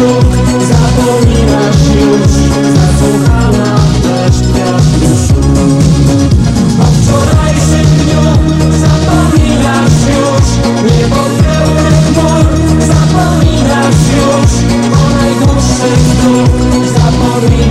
dróg Zapominasz już też piosny O wczorajszym dniu Zapominasz już Niepopełnych mur Zapominasz już O najdłuższych dróg Zapominasz